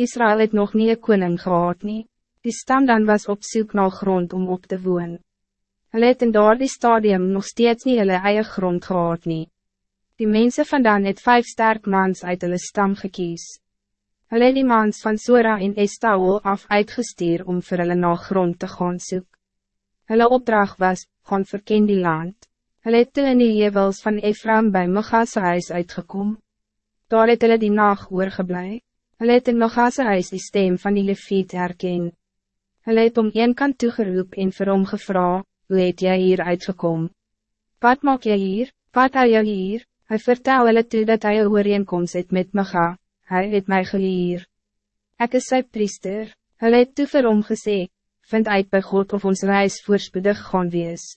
Israël het nog niet een koning gehad nie. Die stam dan was op zoek naar grond om op te woon. Hulle het in daar die stadium nog steeds niet hulle eie grond gehad nie. Die mensen vandaan het vijf sterk mans uit hulle stam gekies. Hulle het die mans van Sora en Estaol af uitgestuur om vir hulle na grond te gaan soek. Hulle opdracht was, gaan verken die land. Hulle het toe in die hevels van Ephraim bij Megase huis uitgekom. Daar het hulle die nacht oorgeblij. Hulle het in Megase huis die stem van die leviet herken. Hulle het om een kant toegeroep en vir hom gevra, hoe het jy hier uitgekom? Wat maak jy hier? Wat hou jy hier? Hy vertel hulle toe dat hy een ooreenkomst het met Mega, hy het my gehier. Ek is sy priester, hulle het toe vir hom gesê, vind uit by God of ons reis voorspoedig gaan wees.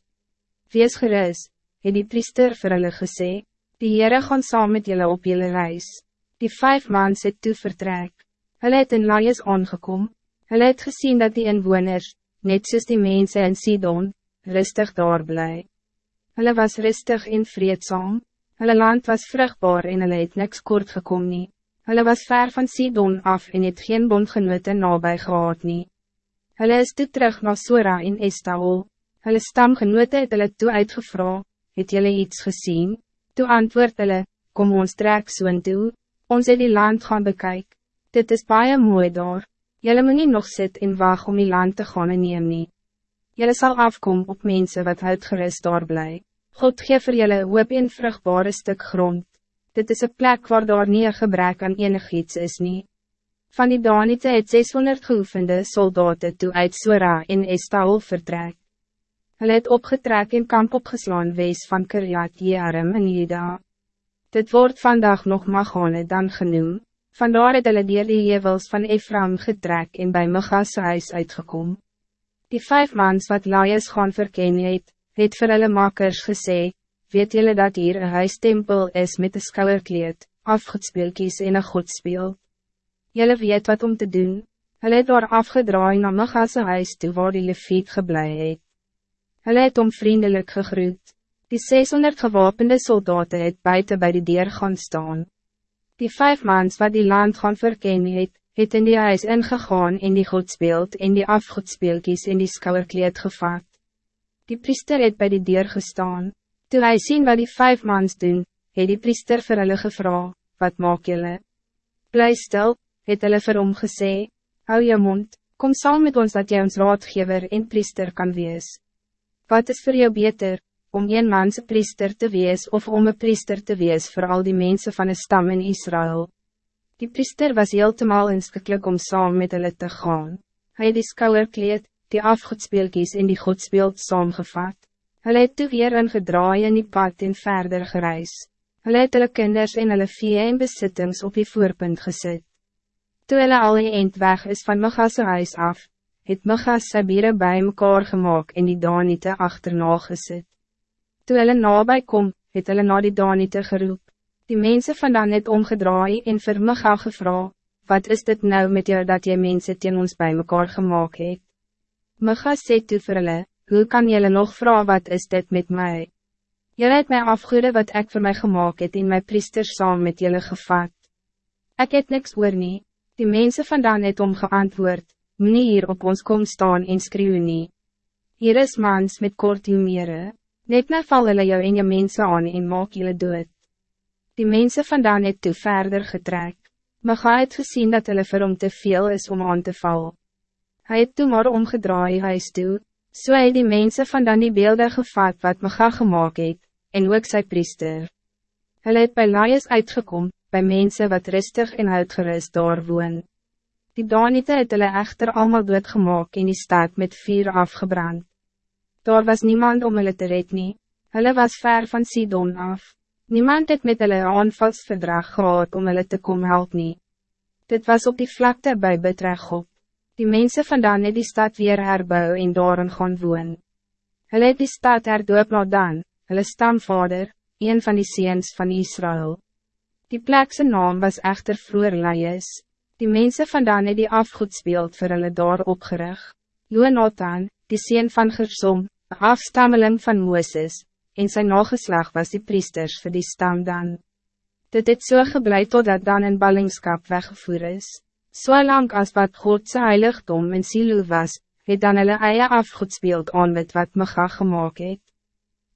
Wees geris, het die priester vir hulle gesê, die Heere gaan saam met julle op julle reis. Die vijf maanden het toe vertrek. Hulle het in Laies aangekom. Hulle het gezien dat die inwoners, net soos die mensen in Sidon, rustig daar bly. Hulle was rustig en vreedzaam. Hulle land was vruchtbaar en hulle het niks kort gekom nie. Hulle was ver van Sidon af en het geen bondgenote nabij gehad nie. Hulle is toe terug na Sora en Estaol. Hulle stamgenote het hulle toe uitgevra, het julle iets gezien? Toe antwoord hulle, kom ons trek soon toe. Ons het die land gaan bekijk. Dit is baie mooi daar. Jelle moet nie nog sit en wacht om die land te gaan neem nie. Jelle sal afkom op mensen wat uitgerust daar bly. God geef vir jylle hoop en vruchtbare stuk grond. Dit is een plek waar daar nie een gebrek aan enig iets is nie. Van die Danite het 600 geoefende soldaten toe uit Sora en Estaol vertrek. Hulle het opgetrek en kamp opgeslaan wees van Kiryat Jearim in Juda. Dit wordt vandaag nog Magone dan genoem, vandaar het hulle dier die hevels van Ephraim getrek en bij Megas huis uitgekom. Die vijf mans wat Laies gaan verken het, het vir hulle makers gesê, weet julle dat hier een huistempel is met een skouwerkleed, afgespeelkies en een godspeel. Julle weet wat om te doen, hulle het daar afgedraai na Megas huis toe waar die leviet geblei het. Hulle het om vriendelijk gegroet. Die 600 gewapende soldaten het buiten bij die deur gaan staan. Die vijf mans wat die land gaan verken het, het in die huis ingegaan in die godsbeeld en die afgodsbeeldkies in die skouwerkleed gevat. Die priester het bij die deur gestaan. Toe hy sien wat die vijf mans doen, het die priester vir hulle gevra, wat maak julle? Bly stil, het hulle vir hom gesê, hou je mond, kom saam met ons dat jy ons raadgever en priester kan wees. Wat is voor jou beter, om een manse priester te wees of om een priester te wees voor al die mensen van de stam in Israël. Die priester was heeltemal inskikkelijk om saam met hulle te gaan. Hij het die skouwerkleed, die afgoedspeelkies en die godsbeeld saamgevat. Hulle het toe weer ingedraai in die pad en verder gereis. Hulle het hulle kinders en hulle vee en besittings op die voorpunt gezet. Toe hulle al die eind weg is van Migas huis af, het Migas sy bieren bij mekaar gemaakt en die Danite achterna gezet. Toe hulle nabij kom, het hulle na die Danite geroep. Die mensen vandaan het omgedraai en vir Micha gevra, wat is dit nou met jou dat jy mensen teen ons bij mekaar gemaakt het? Micha sê toe vir hulle, hoe kan jullie nog vragen wat is dit met mij? Jullie het mij afgoede wat ik voor mij gemaakt het in mijn priesters saam met jullie gevat. Ik het niks oor nie, die mensen vandaan het omgeantwoord, moet hier op ons kom staan en skreeuw nie. Hier is mans met kort humere. Net nou val hulle jou en jou mense aan en maak julle dood. Die mensen vandaan het toe verder getrek, maar ga het gezien dat hulle vir hom te veel is om aan te val. Hij het toe maar omgedraai huis toe, so hy die mensen vandaan die beelden gevat wat Mega gemaakt het, en ook sy priester. Hulle het by Laies uitgekom, bij mensen wat rustig en uitgerust daar woon. Die Danite het hulle echter allemaal doodgemaak en die stad met vuur afgebrand. Daar was niemand om hulle te red nie. Hulle was ver van Sidon af. Niemand het met hulle aanvalsverdrag gehad om hulle te kom help nie. Dit was op die vlakte bij Betrechop. Die mensen vandaan het die stad weer herbou en daarin gaan woon. Hulle het die stad herdoop na Dan, hulle stamvader, een van die seens van Israël. Die plekse naam was echter vroeger Laies. Die mensen vandaan het die afgoedsbeeld vir hulle daar opgerig. Jonathan, die seen van Gersom, afstammeling van Mooses, en zijn nageslag was die priesters voor die stam dan. Dit het so geblei totdat dan in ballingskap weggevoer is. So lang as wat Godse heiligdom in Silo was, het dan hulle eie afgoedsbeeld aanbid wat Micha gemaakt het.